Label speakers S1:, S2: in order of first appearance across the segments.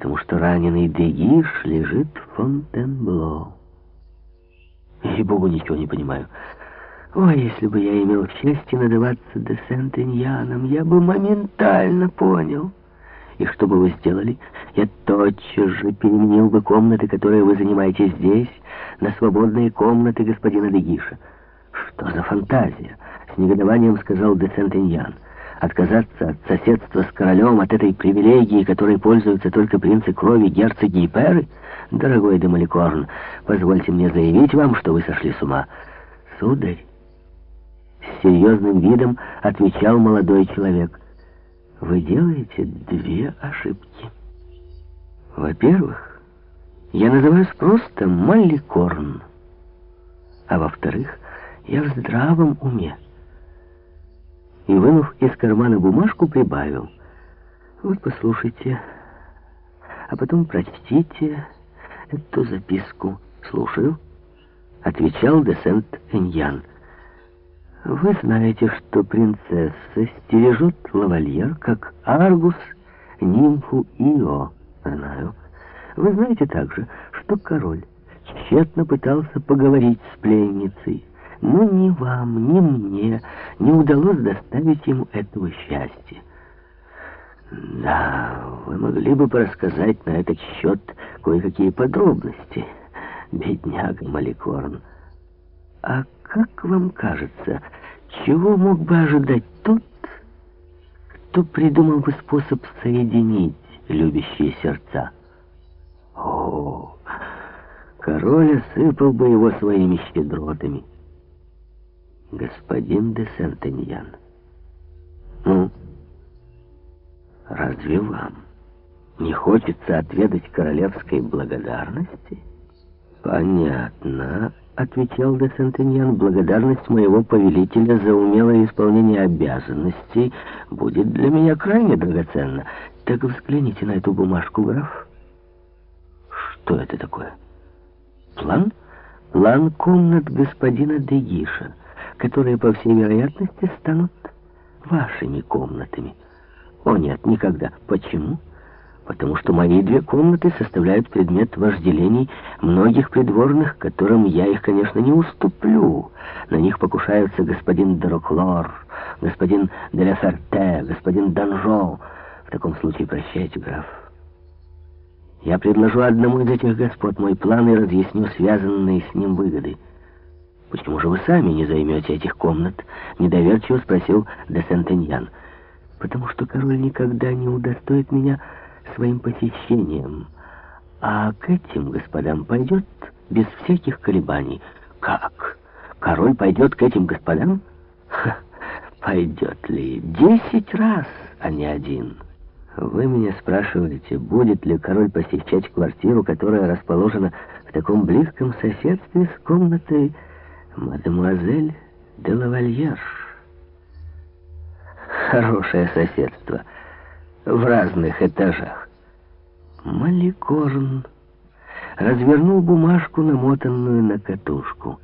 S1: потому что раненый Дегиш лежит в Фонтенбло. Ей-богу, ничего не понимаю. Ой, если бы я имел счастье надаваться де Сент-Иньяном, я бы моментально понял. И что бы вы сделали? Я тотчас же переменил бы комнаты, которые вы занимаете здесь, на свободные комнаты господина Дегиша. Что за фантазия? С негодованием сказал де Сент-Иньян. Отказаться от соседства с королем, от этой привилегии, которой пользуются только принцы крови, герцоги и перы? Дорогой де Маликорн, позвольте мне заявить вам, что вы сошли с ума. Сударь, с серьезным видом отвечал молодой человек. Вы делаете две ошибки. Во-первых, я называюсь просто Маликорн. А во-вторых, я в здравом уме и, вынув из кармана бумажку, прибавил. Вот послушайте, а потом прочтите эту записку. Слушаю, отвечал де Сент-Эньян. Вы знаете, что принцесса стережет лавальер, как Аргус, нимфу Ио. Знаю. Вы знаете также, что король тщетно пытался поговорить с пленницей, но ни вам, ни мне не удалось доставить ему этого счастья. Да, вы могли бы рассказать на этот счет кое-какие подробности, бедняга Маликорн. А как вам кажется, чего мог бы ожидать тот, кто придумал бы способ соединить любящие сердца? О, король осыпал бы его своими щедротами господин де Сентеньян. Ну, разве вам не хочется отведать королевской благодарности? Понятно, отвечал де Сентеньян. Благодарность моего повелителя за умелое исполнение обязанностей будет для меня крайне драгоценна. Так взгляните на эту бумажку, граф. Что это такое? План? План комнат господина Дегиша которые, по всей вероятности, станут вашими комнатами. О нет, никогда. Почему? Потому что мои две комнаты составляют предмет вожделений многих придворных, которым я их, конечно, не уступлю. На них покушаются господин Дроклор, господин Деляферте, господин Данжо. В таком случае прощайте, граф. Я предложу одному из этих господ мой план и разъясню связанные с ним выгоды. «Почему же вы сами не займете этих комнат?» — недоверчиво спросил де Сентеньян. «Потому что король никогда не удостоит меня своим посещением. А к этим господам пойдет без всяких колебаний». «Как? Король пойдет к этим господам?» Ха, «Пойдет ли? Десять раз, а не один». Вы меня спрашиваете, будет ли король посещать квартиру, которая расположена в таком близком соседстве с комнатой мадемуазель де лавальер. Хорошее соседство в разных этажах. Маликорн развернул бумажку, намотанную на катушку.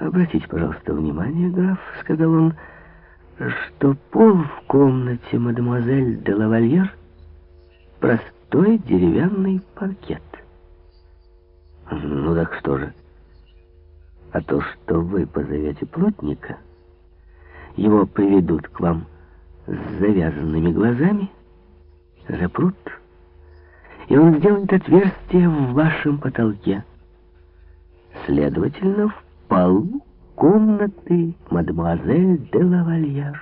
S1: «Обратите, пожалуйста, внимание, граф», — сказал он, — «что пол в комнате мадемуазель де лавальер — простой деревянный паркет». «Ну так что же?» А то, что вы позовете плотника, его приведут к вам с завязанными глазами, запрут, и он сделает отверстие в вашем потолке. Следовательно, в полу комнаты мадемуазель де лавальяж.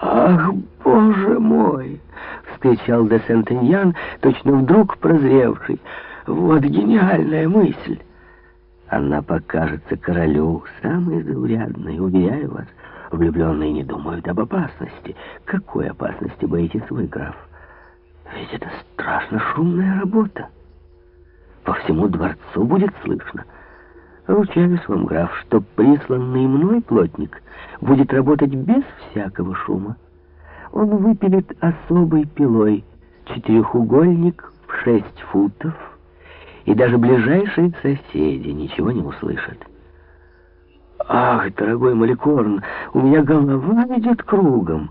S1: «Ах, боже мой!» — вскричал де Сентеньян, точно вдруг прозревший. «Вот гениальная мысль!» Она покажется королю самой заурядной, уверяю вас. Влюбленные не думают об опасности. Какой опасности боитесь вы, граф? Ведь это страшно шумная работа. По всему дворцу будет слышно. Ручаюсь вам, граф, что присланный мной плотник будет работать без всякого шума. Он выпилит особой пилой четырехугольник в шесть футов, и даже ближайшие соседи ничего не услышат. «Ах, дорогой Маликорн, у меня голова идет кругом!»